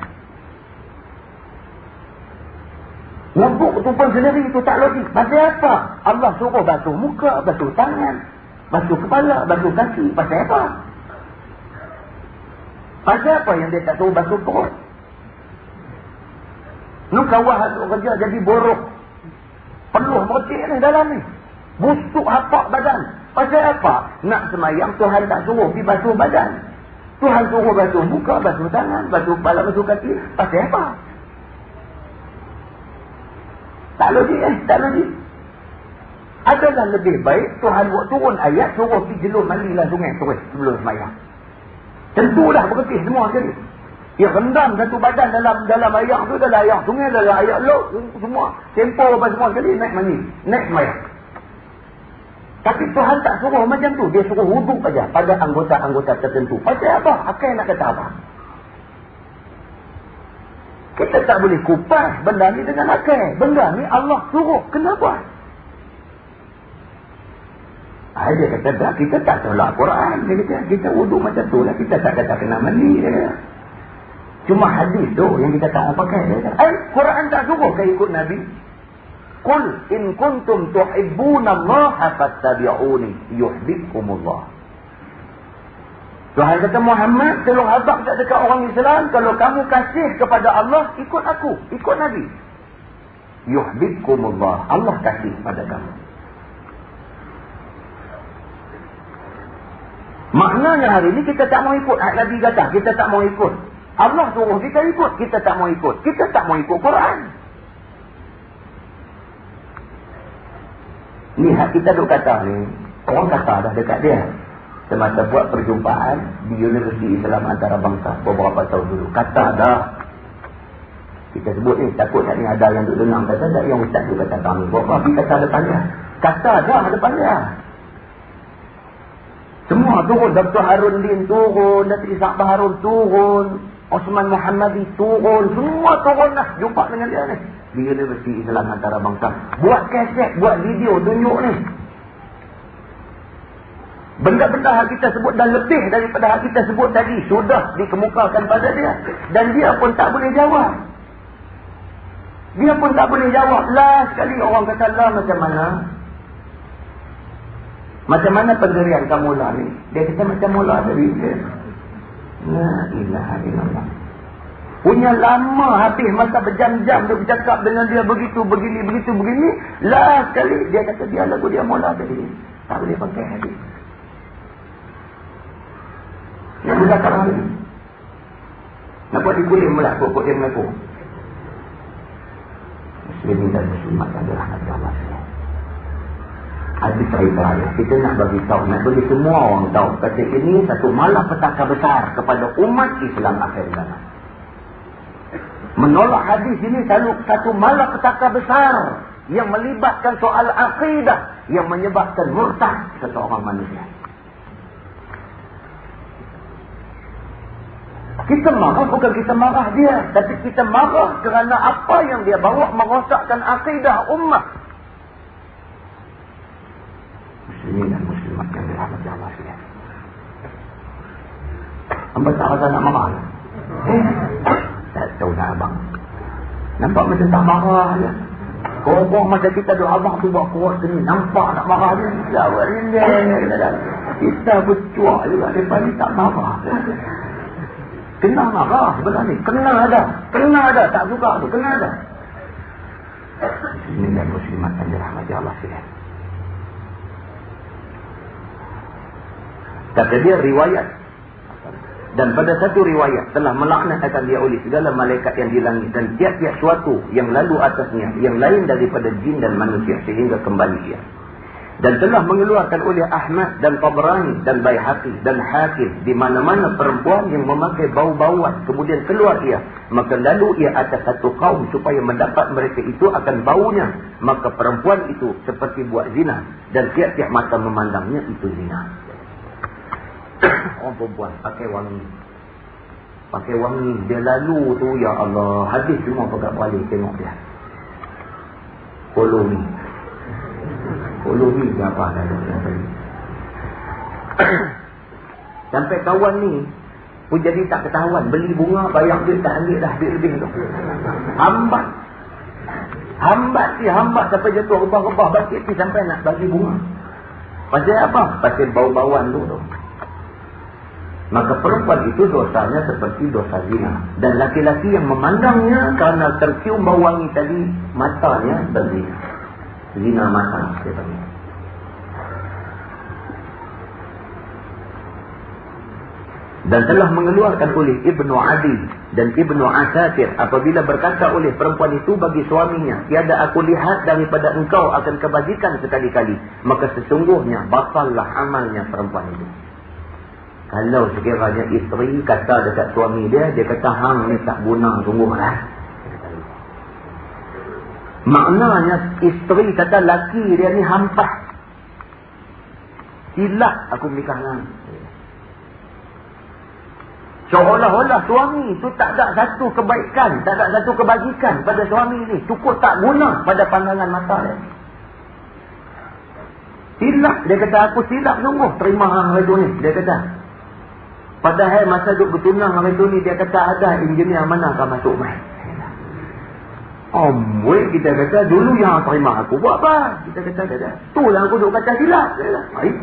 Wuduk tu pun sendiri tu tak logik. Pasal apa? Allah suruh basuh muka, basuh tangan, basuh kepala, basuh kaki. Pasal apa? Pasal apa yang dia tak suruh basuh perut? Lu kawah hasil kerja jadi borok. Peluh mercik ni dalam ni. Busuk hapak badan. Pasal apa? Nak semayang Tuhan tak suruh pergi basuh badan. Tuhan suruh basuh muka, basuh tangan, basuh kepala, basuh kaki. Pasal apa? Tak logik eh, tak logik. Adalah lebih baik Tuhan buat turun ayat suruh pergi jelur mandilah sungai terus sebelum semayang. Tentulah berketih semua sekali. Ya rendam satu badan dalam dalam ayat tu dalam ayat sungai dalam ayat laut semua. Tempo apa semua sekali naik mandi, naik semayang. Tapi Tuhan tak suruh macam tu. Dia suruh wuduk aja pada anggota-anggota tertentu. Pasal apa? Akai nak kata apa? Kita tak boleh kupas benda ni dengan akal. Benda ni Allah suruh. Kenapa? Ah, dia kata, tak, kita tak tolak Quran. Dia kata, kita wuduk macam tu lah. Kita tak kata kena mandi. Cuma hadis tu yang kita tak mau pakai. Dia kata, eh, Quran tak suruh kau ikut Nabi. Qul in kuntum tuhibbuna Allah fattabi'uni yuhibbukumullah. Tuhan kata Muhammad tolong azab tak dekat orang Islam kalau kamu kasih kepada Allah ikut aku, ikut Nabi. Yuhibbukumullah. Allah kasih pada kamu. Maknanya hari ini kita tak mau ikut Nabi kata, kita tak mau ikut. Allah suruh kita ikut, kita tak mau ikut. Kita tak mau ikut Quran. Lihat kita duk kata ni, orang kata dah dekat dia semasa buat perjumpaan di Universiti Islam Antara Bangsa beberapa tahun dulu. Kata ada, kita sebut ni, takut tak ni ada yang duduk dengar. Kata ada yang ustaz tu kata kami. Buat apa? kata depan dia. Kata ada depan dia. Semua turun. Dr. Harun Din turun. Datuk Isak Baharun turun. Osman Muhammadi turun. Semua turun lah. Jumpa dengan dia ni. Di Universiti Islam Antarabangsa. Buat kaset, buat video, tunjuk ni. Benda-benda yang kita sebut dan lebih daripada yang kita sebut tadi. Sudah dikemukakan pada dia. Dan dia pun tak boleh jawab. Dia pun tak boleh jawab. Lah sekali orang kata lah macam mana. Macam mana pendirian kamu lah ni? Dia kata macam mula dari dia. La ilaha illallah. Punya lama habis masa berjam-jam dia bercakap dengan dia begitu, begini, begitu, begini. Lah sekali dia kata dia lagu dia mula dari Tak boleh pakai hadis. Yang bercakap lagi. Nampak dia boleh melak pokok dia mengaku. Muslimin dan muslimat adalah Nabi Allah Habis cerita Kita nak bagi tahu Nak bagi semua orang tahu Kata ini satu malapetaka besar Kepada umat Islam akhir zaman Menolak hadis ini selalu satu malapetaka besar Yang melibatkan soal akidah Yang menyebabkan murtad Seseorang manusia Kita marah bukan kita marah dia Tapi kita marah kerana apa yang dia bawa Merosakkan akidah umat muslimin dan muslimat yang dirahmati Allah sekalian. Hamba tak rasa nak marah. Eh, tak tahu dah abang. Nampak macam tak marah je. Korang macam kita doa abang tu buat kuat sini. Nampak nak marah dia. Lawak dia. Kita bercuak juga. Lepas ni tak marah. Kena marah sebenarnya. Kena ada. Kena ada. Tak suka tu. Kena ada. Muslimin dan muslimat yang dirahmati Allah sekalian. Kata dia riwayat. Dan pada satu riwayat telah melaknatkan dia oleh segala malaikat yang di langit. Dan tiap-tiap suatu yang lalu atasnya. Yang lain daripada jin dan manusia. Sehingga kembali dia. Dan telah mengeluarkan oleh Ahmad dan Tabrani dan Bayhaqi dan Hakim. Di mana-mana perempuan yang memakai bau-bauan. Kemudian keluar ia. Maka lalu ia atas satu kaum supaya mendapat mereka itu akan baunya. Maka perempuan itu seperti buat zina. Dan tiap-tiap mata memandangnya itu zina. Orang perempuan pakai wangi. Pakai wangi. Dia lalu tu, ya Allah. Habis semua pegat balik tengok dia. Follow me. Follow me ke apa Sampai kawan ni pun jadi tak ketahuan. Beli bunga, bayar duit, tak ambil dah duit lebih tu. Hambat. Hambat si hambat sampai jatuh rebah-rebah bakit si sampai nak bagi bunga. Pasal apa? Pasal bau-bauan tu tu. Maka perempuan itu dosanya seperti dosa zina. Dan laki-laki yang memandangnya karena tercium bau wangi tadi, matanya berzina. Zina mata. Dan telah mengeluarkan oleh Ibnu Adi dan Ibnu Asakir apabila berkata oleh perempuan itu bagi suaminya, tiada aku lihat daripada engkau akan kebajikan sekali-kali. Maka sesungguhnya batallah amalnya perempuan itu. Kalau sekiranya isteri kata dekat suami dia, dia kata hang ni tak guna sungguh lah. Maknanya isteri kata laki dia ni hampah. Silap aku nikah dengan. Seolah-olah suami tu tak ada satu kebaikan, tak ada satu kebajikan pada suami ni. Cukup tak guna pada pandangan mata dia. Silap, dia kata aku silap sungguh terima hang itu ni. Dia kata, Padahal masa duduk bertunang hari tu ni dia kata ada engineer mana akan masuk mai. Amboi kita kata dulu yang terima aku buat apa? Kita kata ada. Tu lah aku duduk kata silap. Baik.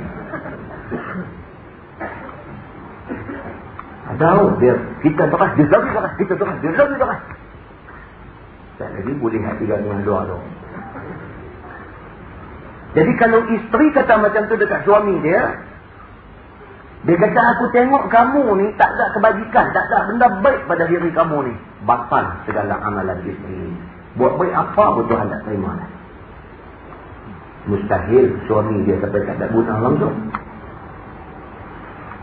Ada dia kita terus dia lagi terus kita terus dia lagi terus. Tak lagi boleh hati dengan dua tu. Jadi kalau isteri kata macam tu dekat suami dia, dia kata aku tengok kamu ni tak ada kebajikan, tak ada benda baik pada diri kamu ni. Batal segala amalan isteri. Buat baik apa pun Tuhan tak terima lah. Mustahil suami dia sampai tak ada guna langsung.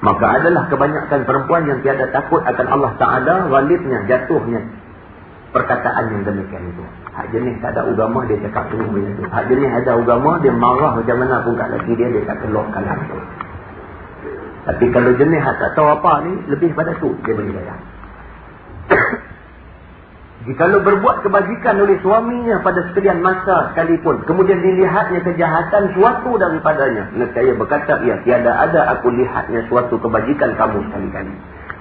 Maka adalah kebanyakan perempuan yang tiada takut akan Allah Ta'ala walidnya, jatuhnya perkataan yang demikian itu. Hak jenis tak ada agama dia cakap semua itu. Hak jenis ada agama dia marah macam mana pun kat lelaki dia, dia tak keluarkan langsung. Tapi kalau jenis tak tahu apa ni, lebih pada tu dia boleh bayar. Jikalau berbuat kebajikan oleh suaminya pada sekalian masa sekalipun. Kemudian dilihatnya kejahatan suatu daripadanya. Nescaya berkata, ya tiada ada aku lihatnya suatu kebajikan kamu sekali-kali.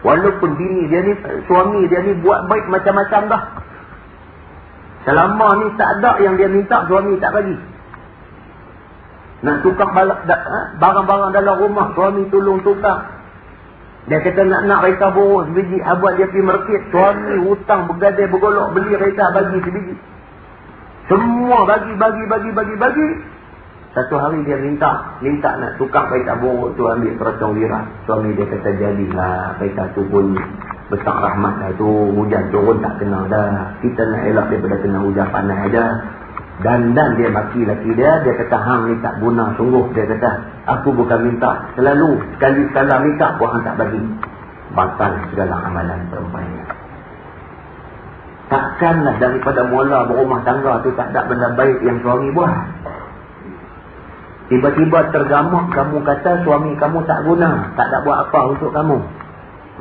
Walaupun bini dia ni, suami dia ni buat baik macam-macam dah. Selama ni tak ada yang dia minta, suami tak bagi. Nak tukar ha, barang-barang dalam rumah, suami tolong tukar. Dia kata nak nak raita burung sebiji. Abuat dia pergi merkit. Suami hutang bergadai bergolok. Beli raita bagi sebiji. Semua bagi, bagi, bagi, bagi, bagi. Satu hari dia minta. Minta nak tukar raita burung tu ambil kerotong wira. Suami dia kata jadilah raita tu pun besar rahmat dah tu. Hujan turun tak kena dah. Kita nak elak daripada kena hujan panas dah. Dan dan dia maki laki dia, dia kata hang ni tak guna sungguh. Dia kata, aku bukan minta selalu sekali sekala minta pun hang tak bagi. Batal segala amalan perempuan. Takkanlah daripada mula berumah tangga tu tak ada benda baik yang suami buat. Tiba-tiba tergamak kamu kata suami kamu tak guna, tak ada buat apa untuk kamu.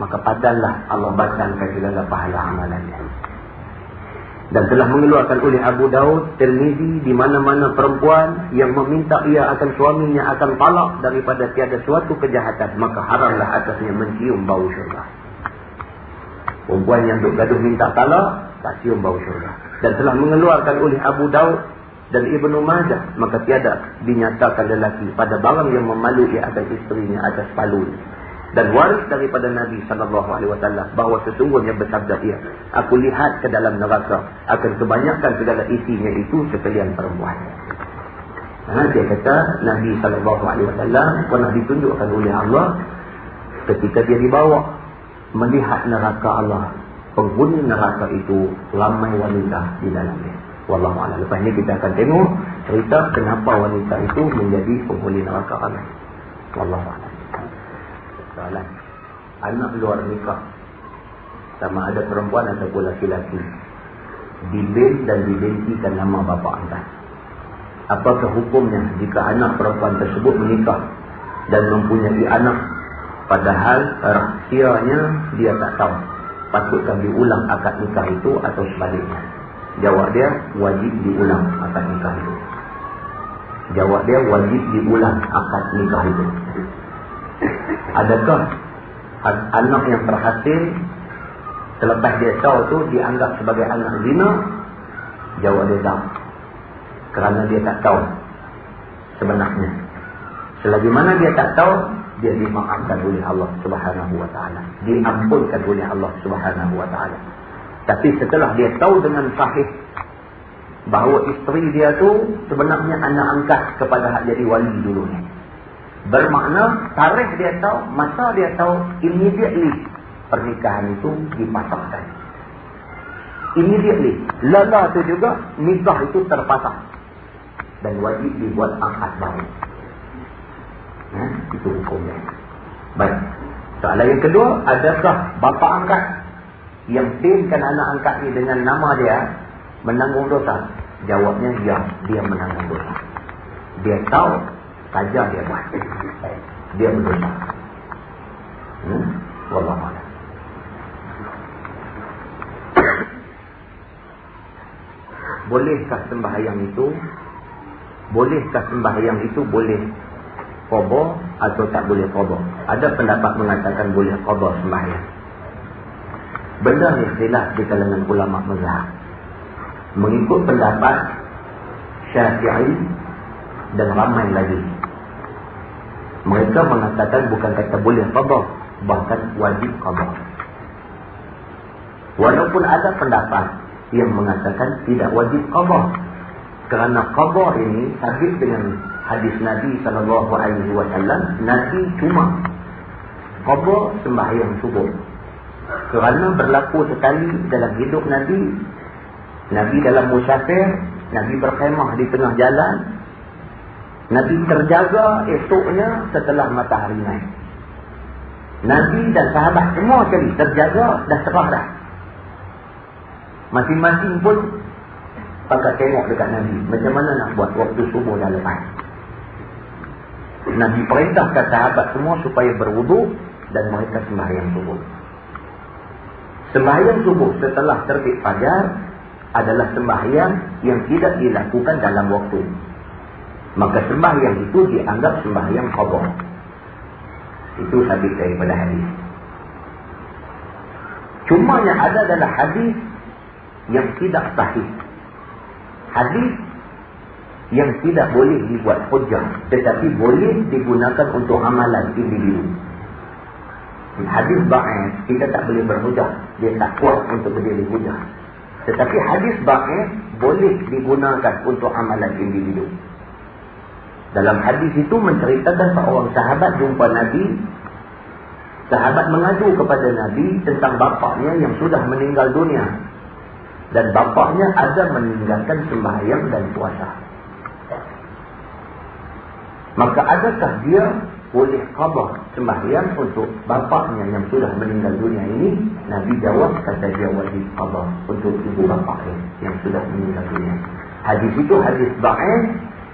Maka padanlah Allah batalkan segala pahala amalannya dan telah mengeluarkan oleh Abu Daud Tirmizi di mana-mana perempuan yang meminta ia akan suaminya akan talak daripada tiada suatu kejahatan maka haramlah atasnya mencium bau syurga. Perempuan yang duk gaduh minta talak tak cium bau syurga. Dan telah mengeluarkan oleh Abu Daud dan Ibnu Majah maka tiada dinyatakan lelaki pada barang yang memalu ia akan isterinya atas palunya dan waris daripada Nabi sallallahu alaihi wasallam bahawa sesungguhnya bersabda ia aku lihat ke dalam neraka akan kebanyakan segala isinya itu sekalian perempuan. Ha, dia kata Nabi sallallahu alaihi wasallam pernah ditunjukkan oleh Allah ketika dia dibawa melihat neraka Allah. Penghuni neraka itu ramai wanita di dalamnya. Wallahu a'lam. Lepas ini kita akan tengok cerita kenapa wanita itu menjadi penghuni neraka Allah. Wallahu a'lam soalan. Anak luar nikah. Sama ada perempuan ataupun laki-laki. Dibin dan dibentikan nama bapa anda. Apakah hukumnya jika anak perempuan tersebut menikah dan mempunyai anak padahal rahsianya dia tak tahu. Patutkah diulang akad nikah itu atau sebaliknya? Jawab dia wajib diulang akad nikah itu. Jawab dia wajib diulang akad nikah itu. Adakah anak yang berhasil selepas dia tahu tu dianggap sebagai anak zina? Jawab dia tak. Kerana dia tak tahu sebenarnya. Selagi mana dia tak tahu, dia dimaafkan oleh Allah Subhanahu wa taala. Diampunkan oleh Allah Subhanahu wa taala. Tapi setelah dia tahu dengan sahih bahawa isteri dia tu sebenarnya anak angkat kepada hak jadi wali dulunya. Bermakna tarikh dia tahu, masa dia tahu immediately pernikahan itu dipasangkan. Immediately. Lala itu juga nikah itu terpasang. Dan wajib dibuat akad baru. Ha? Itu hukumnya. Baik. Soalan yang kedua, adakah bapa angkat yang timkan anak angkat ini dengan nama dia menanggung dosa? Jawabnya, ya. Dia menanggung dosa. Dia tahu saja dia buat. Dia berdosa. Hmm? Wallahualam. Bolehkah sembahyang itu? Bolehkah sembahyang itu boleh qada atau tak boleh qada? Ada pendapat mengatakan boleh qada sembahyang. Benda ni khilaf di kalangan ulama mazhab. Mengikut pendapat Syafi'i dan ramai lagi mereka mengatakan bukan kata boleh qada, bahkan wajib qada. Walaupun ada pendapat yang mengatakan tidak wajib qada. Kerana qada ini sabit dengan hadis Nabi sallallahu alaihi wasallam, Nabi cuma qada sembahyang subuh. Kerana berlaku sekali dalam hidup Nabi, Nabi dalam musafir, Nabi berkhemah di tengah jalan, Nabi terjaga esoknya setelah matahari naik. Nabi dan sahabat semua sekali terjaga dah serah dah. Masing-masing pun pakai tengok dekat Nabi. Macam mana nak buat waktu subuh dah lepas. Nabi perintahkan sahabat semua supaya berwuduk dan mereka sembahyang subuh. Sembahyang subuh setelah terbit fajar adalah sembahyang yang tidak dilakukan dalam waktu. Maka sembahyang itu dianggap sembahyang qadha. Itu hadis daripada hadis. Cuma yang ada adalah hadis yang tidak sahih. Hadis yang tidak boleh dibuat hujah tetapi boleh digunakan untuk amalan individu. Hadis ba'in kita tak boleh berhujah. Dia tak kuat untuk berdiri hujah. Tetapi hadis ba'in boleh digunakan untuk amalan individu. Dalam hadis itu menceritakan seorang sahabat jumpa Nabi. Sahabat mengadu kepada Nabi tentang bapaknya yang sudah meninggal dunia. Dan bapaknya ada meninggalkan sembahyang dan puasa. Maka adakah dia boleh khabar sembahyang untuk bapaknya yang sudah meninggal dunia ini Nabi jawab kata dia wajib khabar untuk ibu bapaknya yang sudah meninggal dunia hadis itu hadis ba'in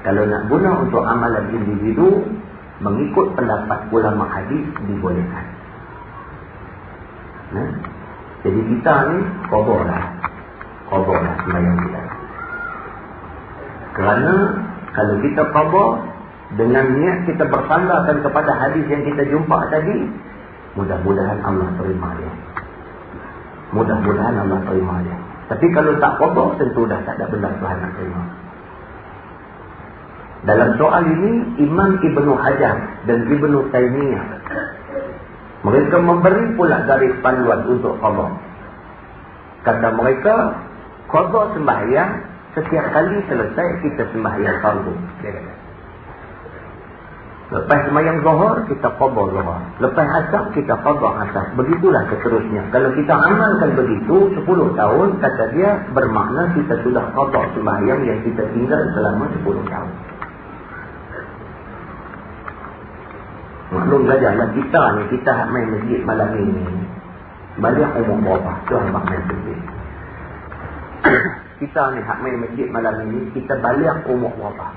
kalau nak guna untuk amalan individu mengikut pendapat ulama hadis dibolehkan. Nah? jadi kita ni khabar lah. Khabar lah sembahyang kita. Kerana kalau kita khabar dengan niat kita bersandarkan kepada hadis yang kita jumpa tadi mudah-mudahan Allah terima dia. Mudah-mudahan Allah terima dia. Tapi kalau tak qada tentu dah tak ada benda Tuhan nak terima dalam soal ini Imam Ibnu Hajar dan Ibnu Taimiyah mereka memberi pula garis panduan untuk qada kata mereka qada sembahyang setiap kali selesai kita sembahyang fardu Lepas semayang zuhur, kita qabah zuhur. Lepas asar, kita qabah asar. Begitulah seterusnya. Kalau kita amalkan begitu, 10 tahun, kata dia, bermakna kita sudah qabah semayang yang kita tinggal selama 10 tahun. Maklum saja lah kita ni, kita main masjid malam ini. Balik umur berapa? Tuhan hak main masjid. kita ni hak main masjid malam ini, kita balik umur berapa?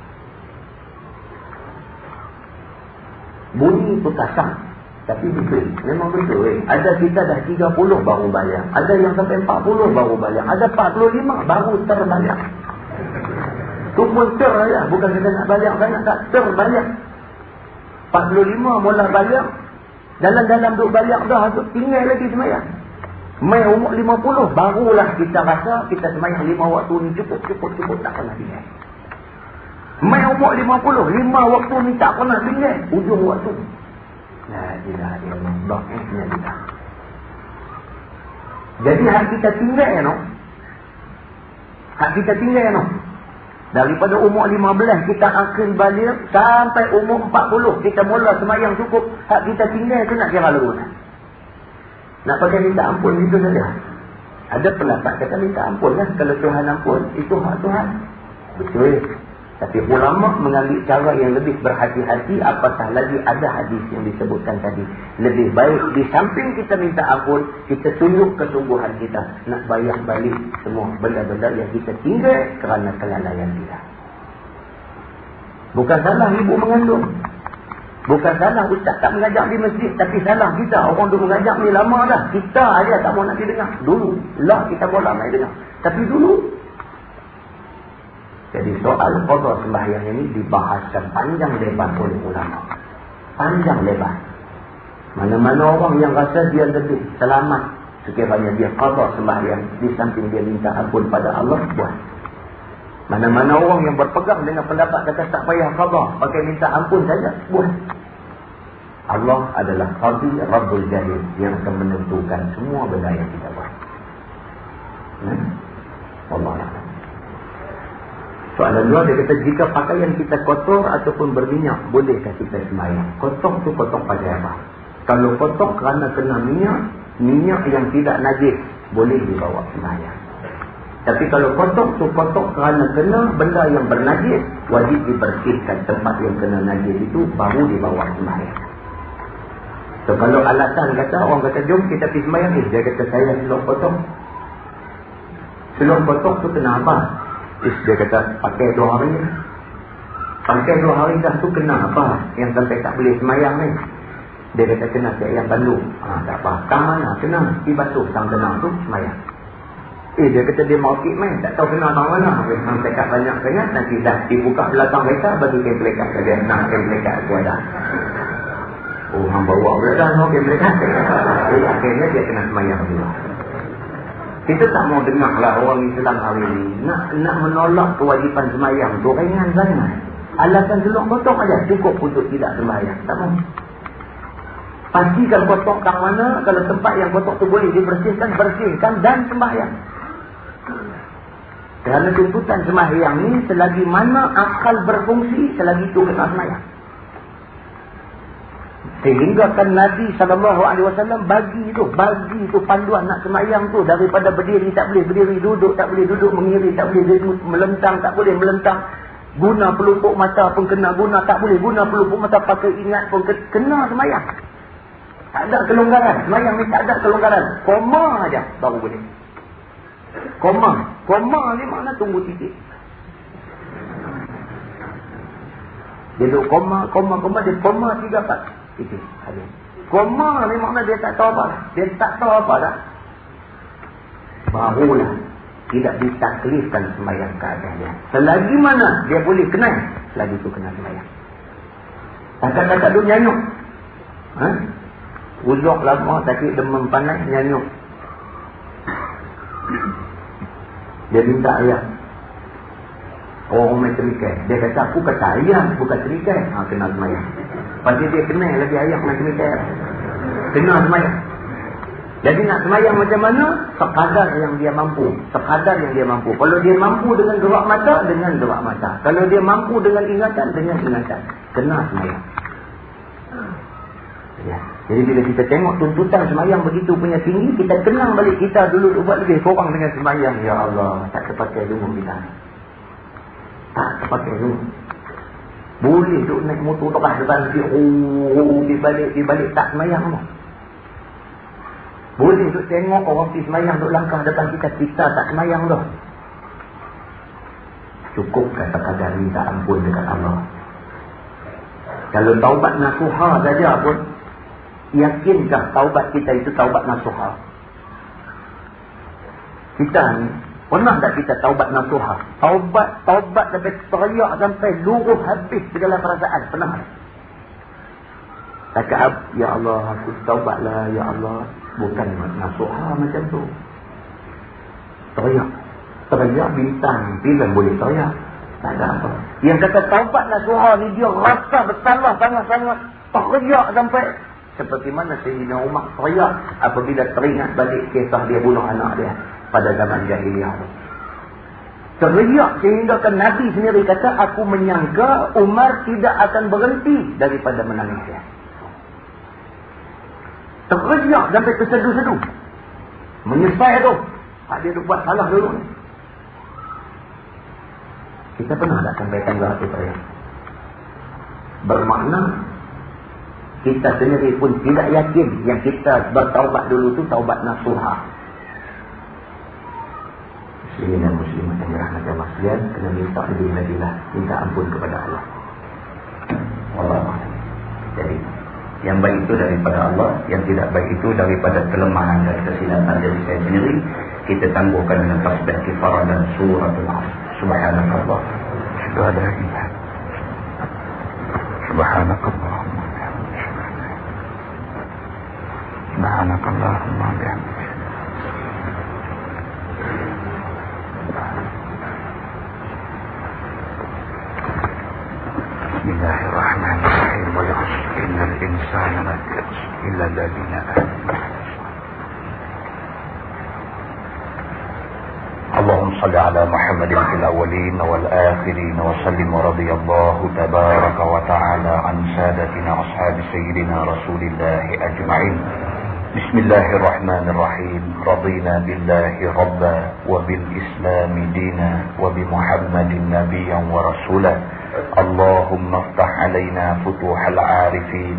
Bunyi petasan. Tapi betul. Memang betul. Eh. Ada kita dah 30 baru bayar. Ada yang sampai 40 baru bayar. Ada 45 baru terbayar. Itu pun terbayar. Bukan kita nak bayar banyak tak. Terbayar. 45 mula bayar. Dalam-dalam duk bayar dah. Tinggal lagi semayang. Mai umur 50 barulah kita rasa kita semayang 5 waktu ni cukup cukup cukup tak pernah tinggal. Mai umur 50, lima waktu ni tak pernah tinggal. Ujung waktu. La ilaha illallah. Ba'isnya kita. Jadi hak kita tinggal ya no. Hak kita tinggal ya no. Daripada umur 15 kita akhir balik sampai umur 40 kita mula semayang cukup. Hak kita tinggal tu nak kira lagu Nak pakai minta ampun itu saja. Ada pendapat kata minta ampun lah. Kalau Tuhan ampun, itu hak Tuhan. Betul. Tapi ulama mengambil cara yang lebih berhati-hati apatah lagi ada hadis yang disebutkan tadi. Lebih baik di samping kita minta ampun, kita tunjuk kesungguhan kita. Nak bayar balik semua benda-benda yang kita tinggal kerana kelalaian kita. Bukan salah ibu mengandung. Bukan salah ustaz tak mengajar di masjid. Tapi salah kita. Orang tu mengajar ni lama dah. Kita aja tak mau nak dengar. Dulu. Lah kita boleh nak dengar. Tapi dulu jadi soal qada sembahyang ini dibahaskan panjang lebar oleh ulama. Panjang lebar. Mana-mana orang yang rasa dia lebih selamat sekiranya dia qada sembahyang di samping dia minta ampun pada Allah buat. Mana-mana orang yang berpegang dengan pendapat kata tak payah qada, pakai minta ampun saja buat. Allah adalah Qadi Rabbul Jalil yang akan menentukan semua benda yang kita buat. Hmm? Allah Allah. Soalan dua dia kata jika pakaian kita kotor ataupun berminyak bolehkah kita sembahyang? Kotor tu kotor pada apa? Kalau kotor kerana kena minyak, minyak yang tidak najis boleh dibawa sembahyang. Tapi kalau kotor tu kotor kerana kena benda yang bernajis, wajib dibersihkan tempat yang kena najis itu baru dibawa sembahyang. So kalau alasan kata orang kata jom kita pergi sembahyang ni, dia kata saya selok kotor. Selok kotor tu kenapa? Is dia kata pakai dua hari Pakai dua hari dah tu kena apa Yang sampai tak boleh semayang ni Dia kata kena si ayam bandung. Ha, tak apa. Tang mana? Kena. Di basuh tang tenang tu semayang. Eh dia kata dia mau kik main. Tak tahu kena tang mana. Dia cakap banyak sangat. Nanti dah dibuka belakang kereta. Bagi kain pelekat saja. Nak kain pelekat aku ada. Oh, hang bawa. Nak kain pelekat. Eh, akhirnya dia kena semayang juga. Kita tak mau dengar lah orang Islam hari ini. Nak nak menolak kewajipan semayang tu ringan sangat. Alasan selok potong aja cukup untuk tidak semayang. Tak mau. Pastikan potong kang mana. Kalau tempat yang potong tu boleh dibersihkan, bersihkan dan sembahyang. Kerana tuntutan sembahyang ni selagi mana akal berfungsi, selagi itu kena sembahyang. Sehingga kan Nabi SAW bagi itu, bagi itu panduan nak semayang tu. Daripada berdiri tak boleh berdiri, duduk tak boleh duduk, mengiri tak boleh duduk, melentang tak boleh melentang. Guna pelumpuk mata pun kena, guna tak boleh, guna pelumpuk mata pakai ingat pun kena semayang. Tak ada kelonggaran, semayang ni tak ada kelonggaran. Koma aja baru boleh. Koma, koma ni makna tunggu titik. Dia duduk koma, koma, koma, dia koma tiga empat. Itu hadis. Koma ni makna dia tak tahu apa. Dia tak tahu apa dah. Barulah tidak ditaklifkan sembahyang keadaannya. Selagi mana dia boleh kenal, selagi itu kena sembahyang. Takkan tak duduk nyanyuk. Ha? Uzuk lama sakit demam panas nyanyuk. Dia minta ayam. Orang main terikai. Dia kata aku kata ayam bukan terikai. Ha, kena semayang. Pasti dia kenal lagi ayam main terikai. Kena semayang. Jadi nak semayang macam mana? Sekadar yang dia mampu. Sekadar yang dia mampu. Kalau dia mampu dengan gerak mata, dengan gerak mata. Kalau dia mampu dengan ingatan, dengan ingatan. Kena semayang. Ya. Jadi bila kita tengok tuntutan semayang begitu punya tinggi, kita kenang balik kita dulu buat lebih kurang dengan semayang. Ya Allah, tak terpakai dulu kita. Tak pakai tu. Boleh duk naik motor terah depan dia. Oh, di balik, di balik tak semayang tu. Boleh duk tengok orang pergi semayang duk langkah depan kita. Kita tak semayang tu. Cukup kata-kata minta ampun dekat Allah. Kalau taubat nasuha saja pun. Yakinkah taubat kita itu taubat nasuha? Kita ni Pernah tak kita taubat nasuhah? Taubat, taubat sampai teriak sampai luruh habis segala perasaan. Pernah tak? Cakap, Ya Allah, aku taubatlah, Ya Allah. Bukan nasuhah macam tu. Teriak. Teriak bintang. Bila boleh teriak? Tak ada apa. Yang kata taubat nasuhah ni dia rasa bersalah sangat-sangat. Teriak sampai seperti mana Sayyidina Umar teriak apabila teringat balik kisah dia bunuh anak dia pada zaman jahiliah itu. Teriak sehingga kan Nabi sendiri kata, aku menyangka Umar tidak akan berhenti daripada menangis dia. Teriak sampai terseduh-seduh. Menyesal tu. Ha, dia tu buat salah dulu. Kita pernah tak sampai tangga hati teriak. Bermakna, kita sendiri pun tidak yakin yang kita bertaubat dulu tu taubat nasuhah muslimin dan muslimat yang dirahmati Allah sekalian kena minta lebih lagi lah minta ampun kepada Allah. Allah. Jadi yang baik itu daripada Allah, yang tidak baik itu daripada kelemahan dan kesilapan dari saya sendiri, kita tangguhkan dengan tasbih kifarah dan suratul asr. Subhanallah. Subhanallah. Subhanallah. Subhanallah. بسم خسر إلا الذين آمنوا اللهم صل على محمد في الأولين والآخرين وسلم ورضي الله تبارك وتعالى عن سادتنا أصحاب سيدنا رسول الله أجمعين. بسم الله الرحمن الرحيم. رضينا بالله ربا وبالإسلام دينا وبمحمد نبيا ورسولا. اللهم افتح علينا فتوح العارفين.